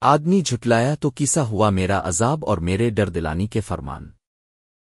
آدمی جھٹلایا تو کیسا ہوا میرا عذاب اور میرے ڈر دلانی کے فرمان۔